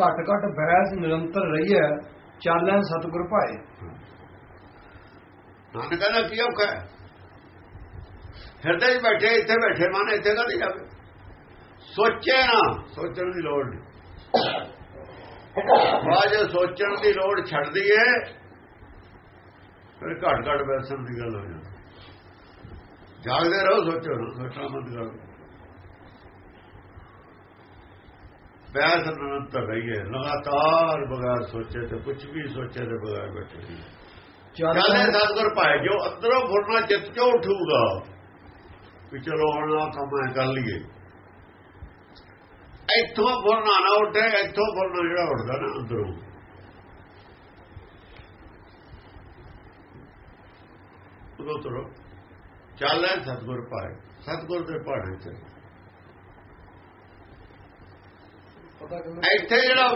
ਘਟ ਘਟ ਬਹਿਸ ਨਿਰੰਤਰ ਰਹੀ ਰਹੀਐ ਚਾਲੈ ਸਤਿਗੁਰ ਭਾਏ। ਨਾਨਕ ਕਹਿੰਦਾ, ਕੀ ਔਖਾ ਹੈ? ਹਿਰਦੇ 'ਚ ਬੈਠੇ, ਇੱਥੇ ਬੈਠੇ, ਮਨ ਇੱਥੇ ਕਾ ਜਾਵੇ? ਸੋਚੇ ਨਾ, ਸੋਚਣ ਦੀ ਲੋੜ ਨਹੀਂ। ਬਾਅਦ ਜੇ ਸੋਚਣ ਦੀ ਲੋੜ ਛੱਡ ਦਈਏ, ਫਿਰ ਘਟ ਘਟ ਬੈਸਣ ਦੀ ਗੱਲ ਹੋ ਜਾਂਦੀ। ਜਾਗਦੇ ਰਹੋ, ਸੋਚੋ ਨਾ, ਸੋਚਣਾ ਬੰਦ ਕਰੋ। ਬੈਸ ਨਿਰੰਤਰ ਰਹੀਏ ਲਗਾਤਾਰ ਬਗੈਰ ਸੋਚੇ ਤੇ ਕੁਝ ਵੀ ਸੋਚੇ ਤੇ ਬਗੈਰ ਬੈਠੇ ਚਾਲੈ ਕਹਿੰਦੇ ਸਤਿਗੁਰ ਭਾਏ ਜੋ ਅੰਦਰੋਂ ਫੁਰਨਾ ਚਿੱਤ ਚੋਂ ਉਠੂਗਾ। ਵੀ ਚਲੋ ਹੁਣ ਆਹ ਕੰਮ ਐ ਕਰ ਲਈਏ। ਇੱਥੋਂ ਫੁਰਨਾ ਨਾ ਉੱਠੇ ਇੱਥੋਂ ਫੁਰਨਾ ਜਿਹੜਾ ਉੱਠਦਾ ਨਾ ਅੰਦਰੋਂ। ਉਦੋਂ ਤਰੋ। ਚੱਲੇ ਸਤਿਗੁਰ ਭਾਏ ਸਤਿਗੁਰ ਦੇ ਪਹਾੜੇ ਤੇ ਪਤਾ ਕਿਵੇਂ ਇੱਥੇ ਜਿਹੜਾ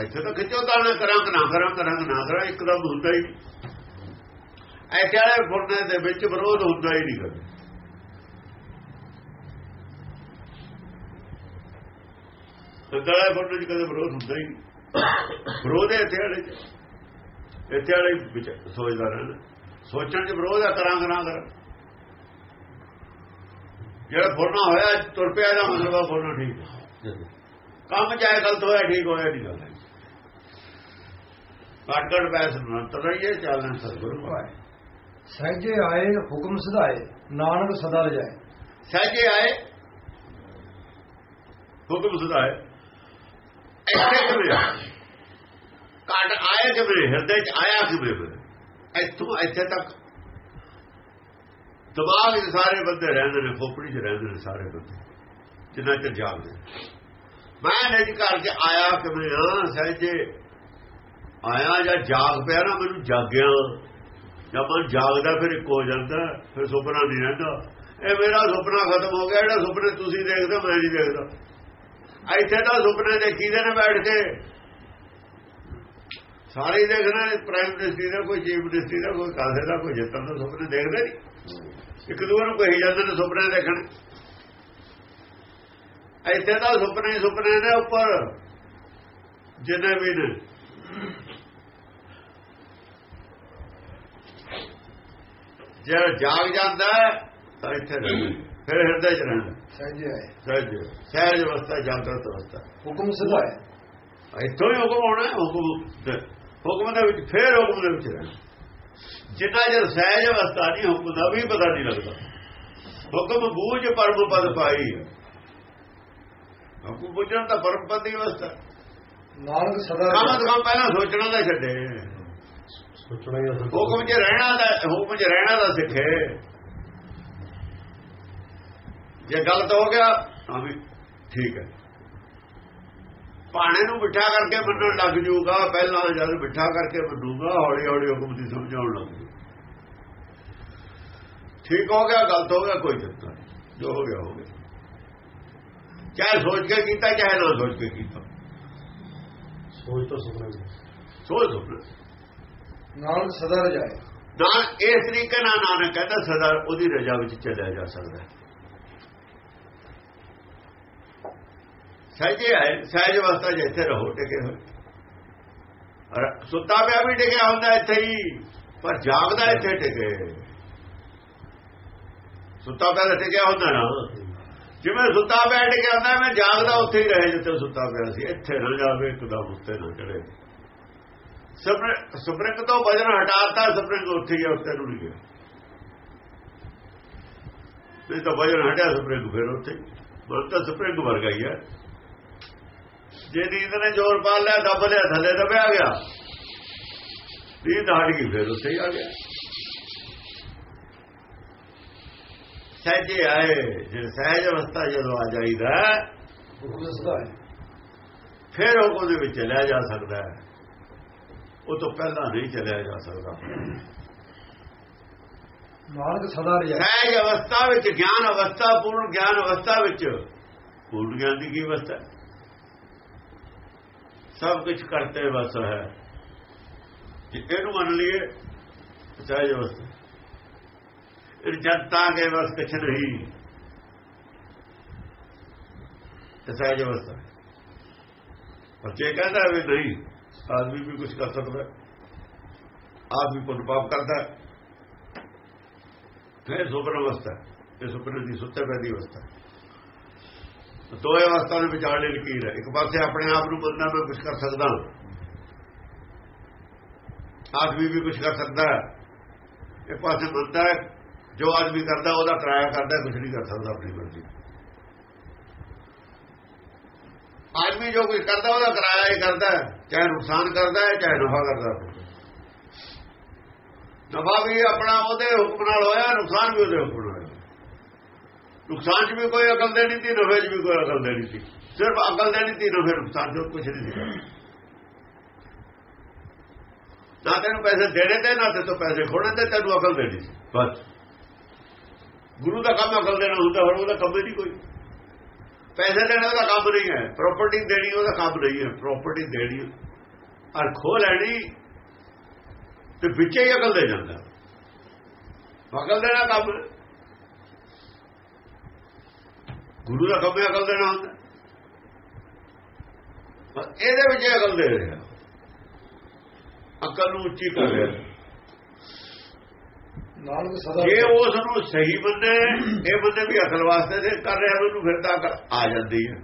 ਇੱਥੇ ਤਾਂ ਖਿੱਚੋ ਤਾਂ ਨਾ ਕਰਾਂ ਨਾ ਕਰਾਂ ਕਰਾਂ ਨਾ ਕਰਾਂ ਇੱਕਦਮ ਹੁੰਦਾ ਹੀ ਇੱਥੇ ਵਾਲੇ ਫੁਰਨੇ ਦੇ ਵਿੱਚ ਵਿਰੋਧ ਹੁੰਦਾ ਹੀ ਨਹੀਂ ਕਦੇ। ਵਾਲੇ ਫੁਰਨੇ 'ਚ ਕਦੇ ਵਿਰੋਧ ਹੁੰਦਾ ਹੀ ਨਹੀਂ। ਵਿਰੋਧ ਹੈ ਇੱਥੇ ਵਾਲੇ ਇੱਥੇ ਵਾਲੇ ਵਿੱਚ ਸੋਚਦਾ ਰਹਿਣਾ। ਸੋਚਣ 'ਚ ਵਿਰੋਧ ਹੈ ਕਰਾਂ ਕਰਾਂ ਕਰਾਂ। ਜਿਹੜਾ ਫੁਰਨਾ ਹੋਇਆ ਤੁਰ ਪਿਆ ਦਾ ਮਤਲਬ ਆ ਫੁਰਨਾ ਠੀਕ ਹੈ ਕੰਮ ਚਾਹੇ ਗਲਤ ਹੋਇਆ ਠੀਕ ਹੋਇਆ ਨਹੀਂ ਗੱਲ ਘੱਟ ਬੈਸ ਨਿਰੰਤਰ ਰਹੀਏ ਚੱਲਣਾ ਸਤਿਗੁਰੂ ਭਾਏ ਸਹਿਜੇ ਆਏ ਹੁਕਮ ਸਿਧਾਏ ਨਾਨਕ ਸਦਾ ਰਜਾਏ। ਸਹਜੇ ਆਏ ਹੁਕਮ ਸੁਧਾਏ। ਇੱਥੇ ਕਿਵੇਂ? ਘੱਟ ਆਏ ਕਿਵੇਂ? ਹਿਰਦੇ ਚ ਆਇਆ ਕਿਵੇਂ? ਇੱਥੋਂ ਇੱਥੇ ਤੱਕ। ਦਿਮਾਗ 'ਚ ਸਾਰੇ ਬੰਦੇ ਰਹਿੰਦੇ ਨੇ ਖੋਪੜੀ 'ਚ ਰਹਿੰਦੇ ਨੇ ਸਾਰੇ ਬੰਦੇ। ਜਿੰਨਾ ਚਿਰ ਜਾਗਦੇ ਮੈਂ ਨਿਜ ਚ ਆਇਆ ਕਿਵੇਂ ਆ ਸਹਜੇ ਆਇਆ ਜਾਂ ਜਾਗ ਪਿਆ ਨਾ ਮੈਨੂੰ ਜਾਗਿਆ। ਜਦ ਮਨ ਜਾਗਦਾ ਫਿਰ ਇੱਕ ਹੋ ਜਾਂਦਾ ਫਿਰ ਸੁਪਨਾ ਨਹੀਂ ਰਹਿੰਦਾ। ਇਹ ਮੇਰਾ ਸੁਪਨਾ ਖਤਮ ਹੋ ਗਿਆ ਜਿਹੜਾ ਸੁਪਨੇ ਤੁਸੀਂ ਦੇਖਦੇ ਹੋ, ਮੈਂ ਨਹੀਂ ਦੇਖਦਾ। ਇੱਥੇ ਤਾਂ ਸੁਪਨੇ ਦੇਖੀਦੇ ਨੇ ਬੈਠ ਕੇ। ਸਾਰੇ ਹੀ ਦੇਖਣਾ ਪ੍ਰਾਈਮ ਮਿਨਿਸਟਰੀ ਦਾ ਕੋਈ ਚੀਫ ਮਿਨਿਸਟਰੀ ਦਾ ਕੋਈ ਕਾਸੇ ਦਾ ਕੋਈ ਜਿੱਤਣ ਦਾ ਸੁਪਨੇ ਦੇਖਦੇ ਨਹੀਂ। ਇੱਕ ਦੂਜੇ ਨੂੰ ਕਹੀ ਜਾਂਦੇ ਨੇ ਸੁਪਨੇ ਦੇਖਣ। ਇੱਥੇ ਤਾਂ ਸੁਪਨੇ ਹੀ ਸੁਪਨੇ ਨੇ ਉੱਪਰ ਜਿੰਨੇ ਵੀ ਨੇ। ਜੇ ਜਾਗ ਜਾਂਦਾ ਹੈ, ਤਾਂ ਇੱਥੇ ਫਿਰ ਹਿਰਦੇ 'ਚ ਰਹਿੰਦਾ ਸਹਿਜੇ ਆਏ ਸਹਿਜ। ਸਹਿਜ ਅਵਸਥਾ ਜਾਗਰਤ ਅਵਸਥਾ। ਹੁਕਮ ਸਿਧਾਏ ਇੱਥੋਂ ਹੀ ਹੁਕਮ ਆਉਣਾ ਹੈ, ਹੁਕਮ ਹੁਕਮ ਦੇ ਵਿੱਚ ਫੇਰ ਹੁਕਮ ਦੇ ਵਿੱਚ ਰਹਿਣਾ। ਜਿੰਨਾ ਜਰ ਸਹਿਜ ਅਵਸਥਾ ਨਹੀਂ ਹੁਕਮ ਦਾ ਵੀ ਪਤਾ ਨਹੀਂ ਲੱਗਦਾ। ਹੁਕਮ ਬੂਝ ਪਰਮ ਪਦ ਪਾਈ ਹੈ। ਹੁਕਮ ਬੁੱਝਣ ਦੀ। ਅਵਸਥਾ ਨਾਨਕ ਸਦਾ ਕੰਮ ਰਜਾਏ ਤੋਂ ਪਹਿਲਾਂ ਸੋਚਣਾ ਦਾ ਛੱਡੇ ਸੋਚਣਾ ਹੀ ਅਸਲ ਹੁਕਮ 'ਚ ਰਹਿਣਾ ਦਾ ਹੁਕਮ 'ਚ ਰਹਿਣਾ ਦਾ ਸਿੱਖੇ। ਜੇ ਗਲਤ ਹੋ ਗਿਆ ਤਾਂ ਵੀ ਠੀਕ ਹੈ। ਪਾਣੇ ਨੂੰ ਬਿਠਾ ਕਰਕੇ ਮੰਨਣ ਲੱਗ ਜੂਗਾ ਪਹਿਲਾਂ ਜਦ ਬਿਠਾ ਕਰਕੇ ਮੰਨੂਗਾ ਹੌਲੀ ਹੌਲੀ ਹੁਕਮ ਦੀ ਸਮਝਾਉਣ ਲੱਗ ਜੂ। ਠੀਕ ਹੋ ਗਿਆ ਗਲਤ ਹੋ ਗਿਆ ਕੋਈ ਚੱਕਰ ਨਹੀਂ। ਜੋ ਹੋ ਗਿਆ ਹੋ ਗਿਆ। ਚਾਹੇ ਸੋਚ ਕੇ ਕੀਤਾ ਚਾਹੇ ਨਾ ਸੋਚ ਕੇ ਕੀਤਾ। ਸੋਚ ਤਾਂ ਸੁਪਨਾ ਹੀ ਹੈ। ਸੋਚ ਸੁਪਨਾ। ਨਾਨਕ ਸਦਾ ਰਜਾਏ ਨਾ ਇਸ ਤਰੀਕੇ ਨਾਲ ਨਾਨਕ ਕਹਿੰਦਾ ਸਦਾ ਉਹਦੀ ਰਜਾ ਵਿੱਚ ਚੱਲਿਆ ਜਾ ਸਕਦਾ ਹੈ। ਸਹਿਜੇ ਹੈ ਸਹਿਜ ਅਵਸਥਾ ਜਿੱਥੇ ਰਹੋ ਟਿਕੇ ਹੋਏ। ਔਰ ਸੁੱਤਾ ਪਿਆ ਵੀ ਟਿਕਿਆ ਹੁੰਦਾ ਇੱਥੇ ਹੀ ਪਰ ਜਾਗਦਾ ਇੱਥੇ ਟਿਕੇ। ਸੁੱਤਾ ਪਿਆ ਤਾਂ ਟਿਕਿਆ ਹੁੰਦਾ ਨਾ। ਜਿਵੇਂ ਸੁੱਤਾ ਬੈਠ ਕੇ ਆਉਂਦਾ, ਮੈਂ ਜਾਗਦਾ ਉੱਥੇ ਹੀ ਰਹੇ ਜਿੱਥੇ ਸੁੱਤਾ ਪਿਆ ਸੀ। ਇੱਥੇ ਨਾ ਜਾਵੇ ਇੱਕਦਮ ਉੱਤੇ ਨਾ ਚੜੇ ਸਪਰਿੰਗ ਤੋਂ ਵਜਨ ਹਟਾਤਾ, ਸਪਰਿੰਗ ਉੱਥੇ ਹੀ ਉੱਤੇ ਨੂੰ ਨਹੀਂ ਗਿਆ ਨਹੀਂ ਤਾਂ ਵਜਨ ਹਟਿਆ ਸਪਰਿੰਗ ਫਿਰ ਉੱਥੇ। ਮਨ ਤਾਂ ਸਪਰਿੰਗ ਵਰਗਾ ਹੀ ਹੈ ਜੇ ਨੀਂਦ ਨੇ ਜ਼ੋਰ ਪਾ ਲਿਆ, ਦੱਬ ਲਿਆ, ਥੱਲੇ ਦਬਿਆ ਗਿਆ। ਨੀਂਦ ਹਟ ਗਈ, ਫਿਰ ਉੱਥੇ ਹੀ ਆ ਗਿਆ। ਸਹਿਜੇ ਆਏ ਜੇ ਸਹਿਜ ਅਵਸਥਾ ਜਦੋਂ ਆ ਜਾਈਦਾ ਫਿਰ ਉਹ ਉਹਦੇ ਵਿੱਚ ਚਲਿਆ ਜਾ ਸਕਦਾ ਹੈ। ਉਹ ਤੋਂ ਪਹਿਲਾਂ ਨਹੀਂ ਚਲਿਆ ਜਾ ਸਕਦਾ। ਨਾਨਕ ਸਦਾ ਰਜਾਏ ਸਹਿਜ ਅਵਸਥਾ ਵਿੱਚ ਗਿਆਨ ਅਵਸਥਾ ਪੂਰਨ ਗਿਆਨ ਅਵਸਥਾ ਵਿੱਚ ਪੂਰਨ ਗਿਆਨ ਦੀ ਕੀ ਅਵਸਥਾ? ਸਭ ਕੁਝ ਕਰਤੇ ਬਸ ਹੈ। ਜੇ ਇਹਨੂੰ ਮੰਨ ਲਈਏ ਸਹਿਜ ਅਵਸਥਾ। ਜਨਤਾ ਕੇ ਬਸ ਕੁਛ ਨਹੀਂ ਸਹਿਜ ਅਵਸਥਾ ਹੈ। ਪਰ ਜੇ ਕਹਿੰਦਾ ਵੀ ਨਹੀਂ, ਆਦਮੀ ਵੀ ਕੁਝ ਕਰ ਸਕਦਾ। ਆਪ ਵੀ ਪੁੰਨ ਪਾਪ ਕਰਦਾ। ਫਿਰ ਸੁਪਨ ਅਵਸਥਾ। ਇਹ ਸੁਪਨੇ ਦੀ ਸੁੱਤੇ ਪੈ ਦੀ ਅਵਸਥਾ। ਹੈ। ਦੋਏ ਅਵਸਥਾ ਦੇ ਵਿਚਾਲੇ ਲਕੀਰ ਹੈ ਇੱਕ ਪਾਸੇ ਆਪਣੇ ਆਪ ਨੂੰ ਮੰਨਦਾ ਮੈਂ ਕੁਝ ਕਰ ਸਕਦਾ। ਆਦਮੀ ਵੀ ਕੁਝ ਕਰ ਸਕਦਾ। ਇੱਕ ਪਾਸੇ ਮੰਨਦਾ ਜੋ ਆਦਮੀ ਕਰਦਾ, ਉਹਦਾ ਕਿਰਾਇਆ ਕਰਦਾ ਕੁਝ ਨਹੀਂ ਕਰ ਸਕਦਾ ਆਪਣੀ ਮਰਜ਼ੀ। ਆਦਮੀ ਜੋ ਕੁਝ ਕਰਦਾ, ਉਹਦਾ ਕਿਰਾਇਆ ਹੀ ਕਰਦਾ ਚਾਹੇ ਨੁਕਸਾਨ ਕਰਦਾ ਹੈ, ਚਾਹੇ ਨਫਾ ਕਰਦਾ ਨਫਾ ਵੀ ਆਪਣਾ ਉਹਦੇ ਹੁਕਮ ਨਾਲ ਹੋਇਆ, ਨੁਕਸਾਨ ਵੀ ਉਹਦੇ ਹੁਕਮ ਨਾਲ ਹੋਇਆ। ਨੁਕਸਾਨ 'ਚ ਵੀ ਕੋਈ ਅਕਲ ਦੇਣੀ ਸੀ, ਨਫੇ 'ਚ ਵੀ ਕੋਈ ਅਕਲ ਦੇਣੀ ਸੀ। ਸਿਰਫ ਅਕਲ ਦੇਣੀ ਸੀ, ਨਫੇ, ਨੁਕਸਾਨ 'ਚ ਕੁਝ ਨਹੀਂ ਸੀ ਨਾ ਤੈਨੂੰ ਪੈਸੇ ਦੇਣੇ ਤੇ, ਨਾ ਤੇ ਤੂੰ ਪੈਸੇ ਖੋਣੇ ਤੇ, ਤੈਨੂੰ ਅਕਲ ਦੇਣੀ ਸੀ। ਬਸ। ਗੁਰੂ ਦਾ ਕੰਮ ਅਕਲ ਦੇਣਾ ਹੁੰਦਾ, ਹੋਰ ਉਹਦਾ ਕੰਮ ਨਹੀਂ ਕੋਈ। ਪੈਸੇ ਦੇਣਾ ਉਹਦਾ ਕੰਮ ਨਹੀਂ ਹੈ ਪ੍ਰਾਪਰਟੀ ਦੇਣੀ ਉਹਦਾ ਕੰਮ ਨਹੀਂ ਹੈ ਪ੍ਰਾਪਰਟੀ ਦੇਣੀ ਔਰ ਖੋ ਲੈਣੀ ਤੇ ਵਿੱਚ ਹੀ ਅਕਲ ਦੇ ਜਾਂਦਾ। ਅਕਲ ਦੇਣਾ ਕੰਮ। ਗੁਰੂ ਦਾ ਕੰਮ ਅਕਲ ਦੇਣਾ ਹੁੰਦਾ। ਬਸ ਇਹਦੇ ਵਿੱਚ ਹੀ ਅਕਲ ਦੇ ਰਿਹਾ। ਅਕਲ ਨੂੰ ਉੱਚੀ ਕਰ ਰਿਹਾ। ਜੇ ਉਸ ਨੂੰ ਸਹੀ ਬੰਦੇ ਇਹ ਬੰਦੇ ਵੀ ਅਕਲ ਵਾਸਤੇ ਤੇ ਕਰ ਰਿਹਾ ਉਹਨੂੰ ਫਿਰ ਤਾਂ ਆ ਜਾਂਦੀ ਹੈ।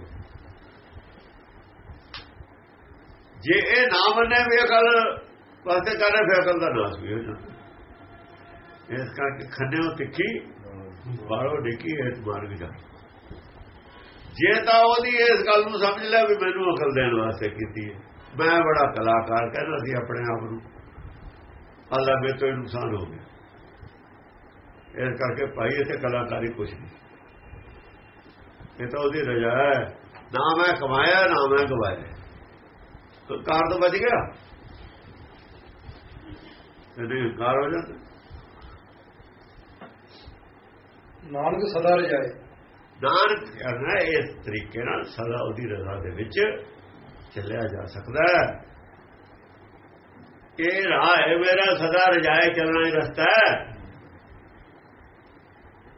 ਜੇ ਇਹ ਨਾ ਮੰਨੇ ਵੀ ਅਕਲ ਵਾਸਤੇ ਕਰ ਰਿਹਾ ਫਿਰ ਅਕਲ ਦਾ ਨਾਸ ਵੀ ਹੋ ਜਾਂਦਾ। ਇਸ ਕਰਕੇ ਖੰਡਿਓ ਤਿੱਖੀ ਬਾਹਰੋਂ ਡਿੱਕੀ ਇਸ ਮਾਰਗ ਜਾ। ਜੇ ਤਾਂ ਉਹਦੀ ਇਸ ਗੱਲ ਨੂੰ ਸਮਝ ਲਿਆ ਵੀ ਮੈਨੂੰ ਅਕਲ ਦੇਣ ਵਾਸਤੇ ਕੀਤੀ ਹੈ। ਮੈਂ ਬੜਾ ਕਲਾਕਾਰ ਕਹਿੰਦਾ ਸੀ ਆਪਣੇ ਆਪ ਨੂੰ ਅੱਲਾ ਮੇਰੇ ਤੋਂ ਇਹ ਨੁਕਸਾਨ ਹੋ ਗਿਆ। ਇਸ ਕਰਕੇ ਭਾਈ ਇੱਥੇ ਕਲਾਕਾਰੀ ਕੁਛ ਨਹੀਂ। ਇਹ ਤਾਂ ਉਹਦੀ ਰਜਾ ਹੈ। ਨਾ ਮੈਂ ਕਮਾਇਆ ਨਾ ਮੈਂ ਗਵਾਇਆ। ਤਾਂ ਕਾਰ ਤੋਂ ਬਚ ਗਿਆ? ਇਹਦੇ ਕਾਰ ਹੋ ਜਾਂਦਾ। ਨਾਨਕ ਸਦਾ ਰਜਾਏ। ਨਾਨਕ ਕਰਨਾ ਇਸ ਤਰੀਕੇ ਨਾਲ ਸਦਾ ਉਹਦੀ ਰਜ਼ਾ ਦੇ ਵਿੱਚ ਚੱਲਿਆ ਜਾ ਸਕਦਾ ਹੈ। ਇਹ ਰਾਹ ਹੈ ਮੇਰਾ ਸਦਾ ਰਜਾਏ ਚੱਲਣਾ ਹੀ ਰਸਤਾ ਹੈ।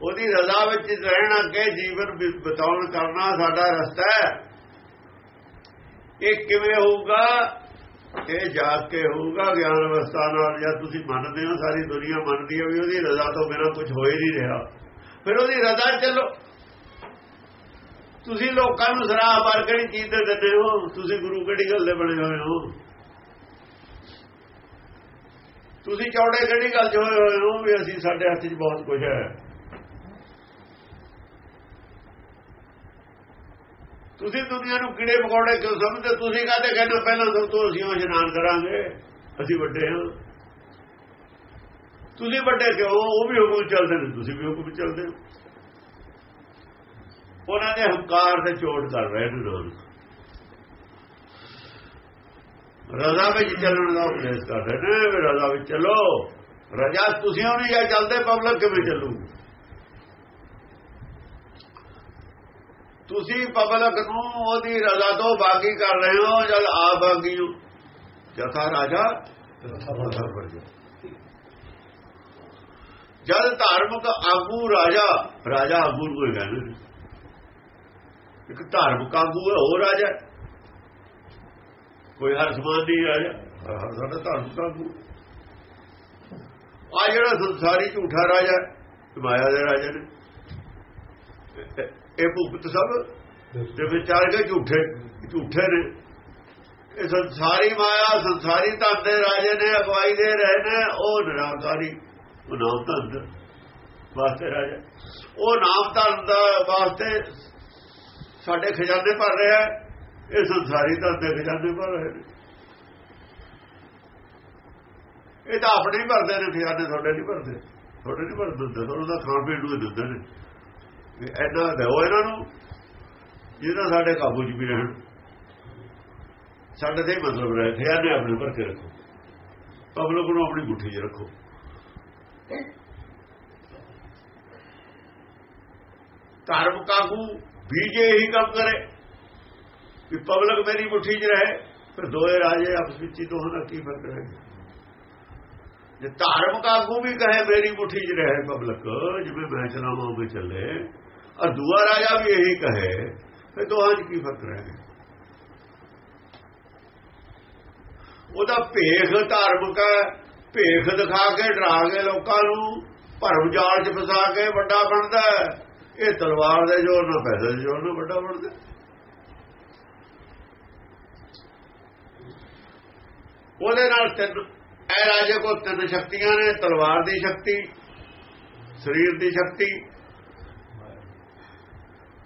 ਉਹਦੀ ਰਜ਼ਾ ਵਿੱਚ ਰਹਿਣਾ ਕੇ ਜੀਵਨ ਬਿ- ਬਤਾਉਣ ਕਰਨਾ ਸਾਡਾ ਰਸਤਾ ਹੈ। ਇਹ ਕਿਵੇਂ ਹੋਊਗਾ? ਇਹ ਜਾਗ ਕੇ ਹੋਊਗਾ ਗਿਆਨ ਅਵਸਥਾ ਨਾਲ। ਜਾਂ ਤੁਸੀਂ ਮੰਨਦੇ ਹੋ, ਸਾਰੀ ਦੁਨੀਆ ਮੰਨਦੀ ਹੈ ਵੀ ਉਹਦੀ ਰਜ਼ਾ ਤੋਂ ਬਿਨਾਂ ਕੁਝ ਹੋ ਹੀ ਨਹੀਂ ਰਿਹਾ। ਫਿਰ ਉਹਦੀ ਰਜ਼ਾ 'ਚ ਚੱਲੋ। ਤੁਸੀਂ ਲੋਕਾਂ ਨੂੰ ਸਰਾਹ ਪਰ ਕਿਹੜੀ ਚੀਜ਼ ਦੇ ਦਿੰਦੇ ਹੋ? ਤੁਸੀਂ ਗੁਰੂ ਕਿਹੜੀ ਗੱਲ ਦੇ ਬਣੇ ਹੋਏ ਹੋ? ਤੁਸੀਂ ਚੌੜੇ ਕਿਹੜੀ ਗੱਲ 'ਚ ਹੋਏ ਹੋਏ ਹੋ ਵੀ ਅਸੀਂ ਸਾਡੇ ਹੱਥ 'ਚ ਬਹੁਤ ਕੁਝ ਹੈ? ਤੁਸੀਂ ਦੁਨੀਆ ਨੂੰ ਕੀੜੇ ਪਕੌੜੇ ਕਿਉਂ ਸਮਝਦੇ? ਤੁਸੀਂ ਕਹਦੇ ਕਹਿੰਦੇ ਪਹਿਲਾਂ ਸਭ ਤੋਂ ਅਸੀਂ ਇਸ਼ਨਾਨ ਕਰਾਂਗੇ। ਅਸੀਂ ਵੱਡੇ ਹਾਂ। ਤੁਸੀਂ ਵੱਡੇ ਕਿਉਂ ਉਹ ਵੀ ਹੁਕਮ ਚੱਲਦੇ ਨੇ, ਤੁਸੀਂ ਵੀ ਹੁਕਮ ਚੱਲਦੇ ਹੋ। ਉਹਨਾਂ ਦੇ ਹੰਕਾਰ ਤੇ ਚੋਟ ਕਰ ਰਹੇ ਨੇ ਲੋਕ। ਰਜ਼ਾ ਵਿੱਚ ਚੱਲਣ ਦਾ ਉਪਦੇਸ਼ ਕਰਦੇ ਨੇ ਵੀ ਰਜ਼ਾ ਵਿੱਚ ਚੱਲੋ। ਰਜ਼ਾ ਤੁਸੀਂ ਉਹ ਨਹੀਂ ਜਾਂ ਚੱਲਦੇ ਪਬਲਿਕ ਕਿਵੇਂ ਚੱਲੂ ਤੁਸੀਂ ਪਬਲਿਕ ਨੂੰ ਉਹਦੀ ਰਜ਼ਾ ਤੋਂ ਬਾਗੀ ਕਰ ਰਹੇ ਹੋ ਜਦ ਆਪ ਬਾਗੀ ਹੋ? ਜਥਾ ਰਾਜਾ ਜਦ ਧਾਰਮਿਕ ਆਗੂ ਰਾਜਾ ਰਾਜਾ ਆਗੂ ਨੂੰ ਕੋਈ ਕਹਿੰਦੇ ਇੱਕ ਧਾਰਮਿਕ ਆਗੂ ਹੈ ਉਹ ਰਾਜਾ ਕੋਈ ਹਰ ਸਮਾਨ ਦੀ ਰਾਜਾ। ਹਰ ਸਾਡਾ ਧਾਰਮਿਕ ਆਗੂ। ਆ ਜਿਹੜਾ ਸੰਸਾਰੀ ਝੂਠਾ ਰਾਜਾ ਹੈ, ਮਾਇਆ ਦੇ ਰਾਜਾ ਨੇ। ਇਹ- ਭੁਗਤ ਸਭ ਦੇ ਵਿਚਾਰ ਕੇ ਝੂਠੇ ਝੂਠੇ ਨੇ। ਇਹ ਸੰਸਾਰੀ ਮਾਇਆ ਸੰਸਾਰੀ ਧਨ ਦੇ ਰਾਜੇ ਨੇ ਅਗਵਾਈ ਦੇ ਰਹੇ ਨੇ। ਉਹ ਨਿਰਾਕਾਰੀ ਉਹ ਨਾਮ ਧਨ ਵਾਸਤੇ ਰਾਜਾ। ਉਹ ਨਾਮ ਧਨ ਦਾ ਵਾਸਤੇ ਸਾਡੇ ਖਜ਼ਾਨੇ ਭਰ ਰਿਹਾ ਇਹ ਸੰਸਾਰੀ ਧਨ ਦੇ ਖਜ਼ਾਨੇ ਭਰ ਰਹੇ ਨੇ। ਇਹ ਤਾਂ ਆਪਣੇ ਹੀ ਭਰਦੇ ਨੇ ਖਜ਼ਾਨੇ ਤੁਹਾਡੇ ਨਹੀਂ ਭਰਦੇ। ਤੁਹਾਡੇ ਨਹੀਂ ਭਰਦੇ ਹੁੰਦੇ, ਤੁਹਾਨੂੰ ਤਾਂ ਖਾਣ ਪੀਣ ਨੂੰ ਹੀ ਦਿੰਦੇ ਨੇ। ਵੀ ਐਦਾਂ ਦਿਓ ਇਹਨਾਂ ਨੂੰ ਜਿਹਦਾ ਸਾਡੇ ਕਾਬੂ 'ਚ ਵੀ ਰਹਿਣ। ਸਾਡੇ ਤੇ ਮਤਲਬ ਰਹੇ ਖਜ਼ਾਨੇ ਆਪਣੇ ਭਰ ਕੇ ਰੱਖੋ। ਪਬਲਿਕ ਨੂੰ ਆਪਣੀ ਗੁੱਠੀ 'ਚ ਰੱਖੋ। ਧਰਮ ਕਾਬੂ, ਵੀ ਜੇ ਇਹੀ ਕੰਮ ਕਰੇ ਕਿ ਪਬਲਿਕ ਮੇਰੀ ਮੁੱਠੀ 'ਚ ਰਹੇ, ਫਿਰ ਦੋਏ ਰਾਜੇ ਆਪਸ ਵਿੱਚ ਹੀ ਦੋਹਾਂ ਦਾ ਕੀ ਫ਼ਰਕ ਹੈ ਜੇ ਧਾਰਮਿਕ ਆਗੂ ਵੀ ਕਹੇ ਮੇਰੀ ਮੁੱਠੀ 'ਚ ਰਹੇ ਪਬਲਿਕ, ਜਿਵੇਂ ਮੈਂ ਚਲਾਵਾਂ ਉਹ ਚੱਲੇ। ਔਰ ਦੂਆ ਰਾਜਾ ਵੀ ਇਹੀ ਕਹੇ ਫਿਰ ਦੋਹਾਂ 'ਚ ਕੀ ਫ਼ਰਕ ਰਹਿ ਗਿਆ ਉਹਦਾ ਭੇਖ ਧਾਰਮਿਕ ਹੈ, ਭੇਖ ਦਿਖਾ ਕੇ ਡਰਾ ਕੇ ਲੋਕਾਂ ਨੂੰ, ਭਰਮ ਜਾਲ 'ਚ ਫਸਾ ਕੇ ਵੱਡਾ ਬਣਦਾ ਹੈ। ਇਹ ਤਲਵਾਰ ਦੇ ਜੋਰ ਨਾਲ ਪੈਸੇ ਦੇ ਜੋਰ ਨਾਲ ਵੱਡਾ ਬਣਦਾ ਉਹਦੇ ਨਾਲ ਤਿੰਨ, ਇਹ ਰਾਜੇ ਕੋਲ ਤਿੰਨ ਸ਼ਕਤੀਆਂ ਨੇ, ਤਲਵਾਰ ਦੀ ਸ਼ਕਤੀ, ਸਰੀਰ ਦੀ ਸ਼ਕਤੀ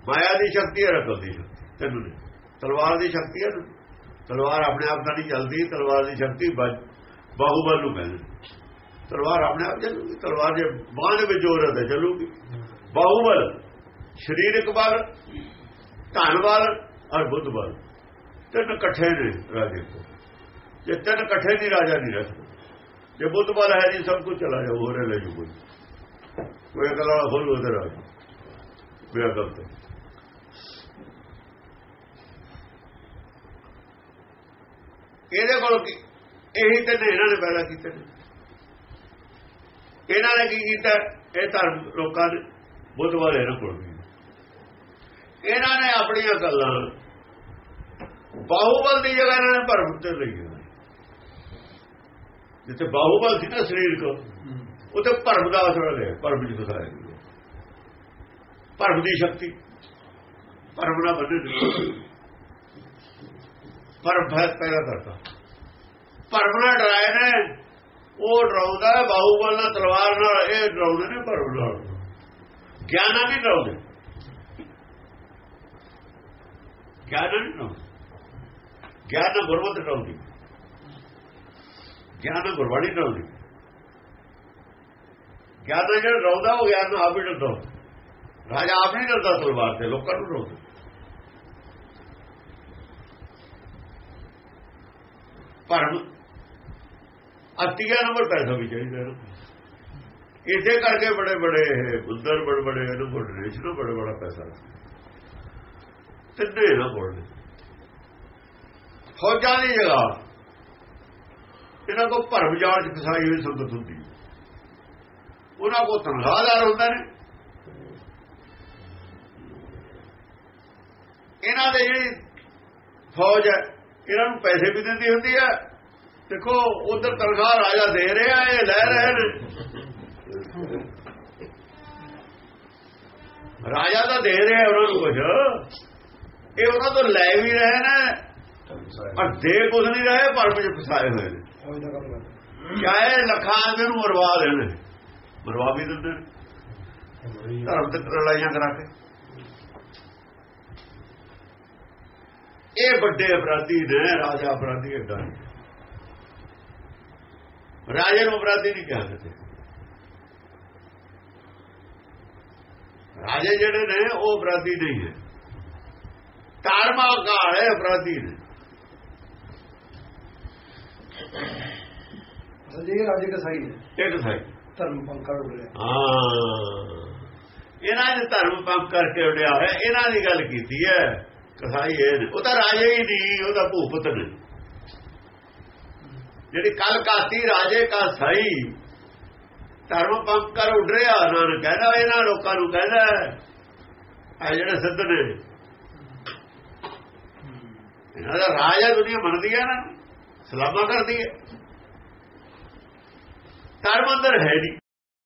ਮਾਇਆ ਦੀ ਸ਼ਕਤੀ ਹੈ ਅਕਲ ਦੀ ਸ਼ਕਤੀ, ਤੈਨੂੰ ਨੇ ਤਲਵਾਰ ਦੀ ਸ਼ਕਤੀ ਹੈ ਤਲਵਾਰ ਆਪਣੇ ਆਪ ਤਾਂ ਨਹੀਂ ਚੱਲਦੀ, ਤਲਵਾਰ ਦੀ ਸ਼ਕਤੀ ਬਾਹੂਬਲ ਨੂੰ ਕਹਿੰਦੇ ਤਲਵਾਰ ਆਪਣੇ ਆਪ ਚੱਲੂਗੀ, ਤਲਵਾਰ ਜੇ ਬਾਹ ਦੇ ਵਿੱਚ ਜ਼ੋਰ ਹੈ ਤਾਂ ਚੱਲੂਗੀ। ਬਾਹੂਬਲ, ਸਰੀਰਕ ਬਲ, ਧਨ ਬਲ ਔਰ ਬੁੱਧ ਬਲ। ਤਿੰਨ ਇਕੱਠੇ ਨੇ ਰਾਜੇ ਕੋਲ। ਜੇ ਤਿੰਨ ਇਕੱਠੇ ਨਹੀਂ ਰਾਜਾ ਨਹੀਂ ਰਹਿ ਸਕਦਾ। ਜੇ ਬੁੱਧ ਬਲ ਹੈ ਜੀ ਸਭ ਕੁਝ ਚਲਾ ਜਾ ਹੋਰ ਲੈ ਜੂ ਕੋਈ। ਕੋਈ ਅਕਲ ਵਾਲਾ ਖੋਲ ਉਧਰ ਆ ਬਿਆ ਗਲਤ ਹੈ। ਇਹਦੇ ਕੋਲ ਕੀ? ਇਹੀ ਤੇ ਇਹਨਾਂ ਨੇ ਪੈਦਾ ਕੀਤੇ ਨੇ। ਇਹਨਾਂ ਨੇ ਕੀ ਕੀਤਾ? ਇਹ ਧਰਮ ਲੋਕਾਂ ਨੇ ਬੁੱਧ ਵਾਲੇ ਇਹਨਾਂ ਕੋਲ ਇਹਨਾਂ ਨੇ ਆਪਣੀਆਂ ਗੱਲਾਂ ਬਾਹੂਬਲ ਦੀ ਜਗ੍ਹਾ ਇਹਨਾਂ ਨੇ ਭਰਮ ਤੇ ਲਈ। ਜਿੱਥੇ ਬਾਹੂਬਲ ਸੀ ਨਾ ਸਰੀਰ ਕੋ ਉੱਥੇ ਭਰਮ ਦਾ ਅਸਰ ਹੈ ਭਰਮ ਫਸਾਇਆ ਗਿਆ ਭਰਮ ਦੀ ਸ਼ਕਤੀ। ਭਰਮ ਨਾਲ ਬੰਦੇ ਭਰਮ ਭੈ ਪੈਦਾ ਕਰਦਾ। ਭਰਮ ਨਾਲ ਡਰਾਏ ਨੇ, ਉਹ ਡਰਾਉਂਦਾ ਬਾਹੂਬਲ ਨਾਲ ਤਲਵਾਰ ਨਾਲ, ਇਹ ਡਰਾਉਂਦੇ ਨੇ ਭਰਮ ਨਾਲ। ਗਿਆਨ ਨਹੀਂ ਡਰਾਉਂਦੇ। ਗਿਆਨ ਨਾਲ ਨਹੀਂ ਡਰਾਉਂਦੇ। ਗਿਆਨ ਨਾਲ ਗੁਰਮਤਿ ਡਰਾਉਂਦੀ। ਗਿਆਨ ਗੁਰਬਾਣੀ ਡਰਾਉਂਦੀ। ਗਿਆਨ ਜਿਹੜਾ ਡਰਾਉਂਦਾ, ਉਹ ਗਿਆਨ ਨੂੰ ਆਪ ਹੀ ਡਰਾਉਂਦਾ ਰਾਜਾ ਆਪ ਨਹੀਂ ਡਰਦਾ ਤਲਵਾਰ ਤੇ, ਲੋਕਾਂ ਨੂੰ ਡਰਾਉਂਦਾ। ਭਰਮ ਅਤੀਆ ਨੰਬਰ ਪੈਸਾ ਵੀ ਚਾਹੀਦਾ ਇਸੇ ਕਰਕੇ ਬੜੇ ਬੜੇ ਬੁੱਧਰ ਬੜੇ ਬੜੇ ਇਹਨੂੰ ਨੂੰ ਬੜਾ ਬੜਾ ਪੈਸਾ। ਸਿੱਧੇ ਨਾ ਬੋਲਦੇ। ਫੌਜਾਂ ਦੀ ਜਗ੍ਹਾ। ਇਹਨਾਂ ਕੋ ਭਰਮ ਜਾਲ ਚ ਫਸਾਈ ਹੋਈ ਸੰਗਤ ਹੁੰਦੀ। ਉਹਨਾਂ ਕੋ ਤਨਖਾਹਦਾਰ ਹੁੰਦਾ ਨੇ। ਇਹਨਾਂ ਦੇ ਜਿਹੜੀ ਫੌਜ ਹੈ ਇਹਨਾਂ ਨੂੰ ਪੈਸੇ ਵੀ ਦਿੰਦੀ ਹੁੰਦੀ ਹੈ ਦੇਖੋ, ਉਧਰ ਤਨਖਾਹ ਰਾਜਾ ਦੇ ਰਿਹਾ ਇਹ ਲੈ ਰਹੇ ਨੇ। ਰਾਜਾ ਤਾਂ ਦੇ ਰਿਹਾ ਉਹਨਾਂ ਨੂੰ ਕੁਝ ਇਹ ਉਹਨਾਂ ਤੋਂ ਲੈ ਵੀ ਰਹੇ ਨੇ, ਪਰ ਦੇ ਕੁਝ ਨਹੀਂ ਰਹੇ, ਪਰ ਵਿੱਚ ਫਸਾਏ ਹੋਏ ਨੇ। ਚਾਹੇ ਲੱਖਾਂ ਆਦਮੀ ਨੂੰ ਮਰਵਾ ਦੇਣ। ਮਰਵਾ ਵੀ ਦਿੰਦੇ ਨੇ। ਧਰਮ ਤੇ ਲੜਾਈਆਂ ਕਰਾ ਕੇ। ਇਹ ਵੱਡੇ ਅਪਰਾਧੀ ਨੇ ਰਾਜਾ ਅਪਰਾਧੀ ਨਹੀਂ। ਰਾਜੇ ਨੂੰ ਅਪਰਾਧੀ ਨਹੀਂ ਕਿਹਾ ਕਿਤੇ ਰਾਜੇ ਜਿਹੜੇ ਨੇ ਉਹ ਅਪਰਾਧੀ ਨਹੀਂ ਹੈ ਧਰਮਾ ਕਾਲੇ ਅਪਰਾਧੀ ਨੇ। ਅਸਲ ਜੀ ਇਹ ਰਾਜੇ ਕਸਾਈ ਹੈ ਇੱਕ ਸਾਈ ਧਰਮ ਉੱਡ ਰਿਹਾ ਹਾਂ। ਇਹਨਾਂ ਨੇ ਧਰਮ ਪੰਪ ਕਰਕੇ ਉਡਿਆ ਹੋਇਆ। ਇਹਨਾਂ ਦੀ ਗੱਲ ਕੀਤੀ ਹੈ। ਕਸਾਈ ਇਹ ਨੇ। ਉਹ ਤਾਂ ਰਾਜੇ ਹੀ ਨਹੀਂ ਉਹ ਤਾਂ ਭੂਪਤ ਨੇ ਜਿਹੜੀ ਕੱਲ ਕਾਤੀ ਰਾਜੇ ਕਾ ਸਾਈ, ਧਰਮ ਪੰਪ ਕਰ ਉੱਡ ਰਿਹਾ ਉਹਨਾਂ ਨੇ ਕਹਿੰਦਾ ਇਹਨਾਂ ਲੋਕਾਂ ਨੂੰ ਕਹਿੰਦਾ ਆ ਜਿਹੜੇ ਸਿੱਧ ਨੇ। ਇਹਨਾਂ ਦਾ ਰਾਜਾ ਦੁਨੀਆ ਮੰਨਦੀ ਹੈ ਨਾ। ਸਲਾਮਾ ਕਰਦੀ ਹੈ। ਧਰਮ ਅੰਦਰ ਹੈ ਨਹੀਂ।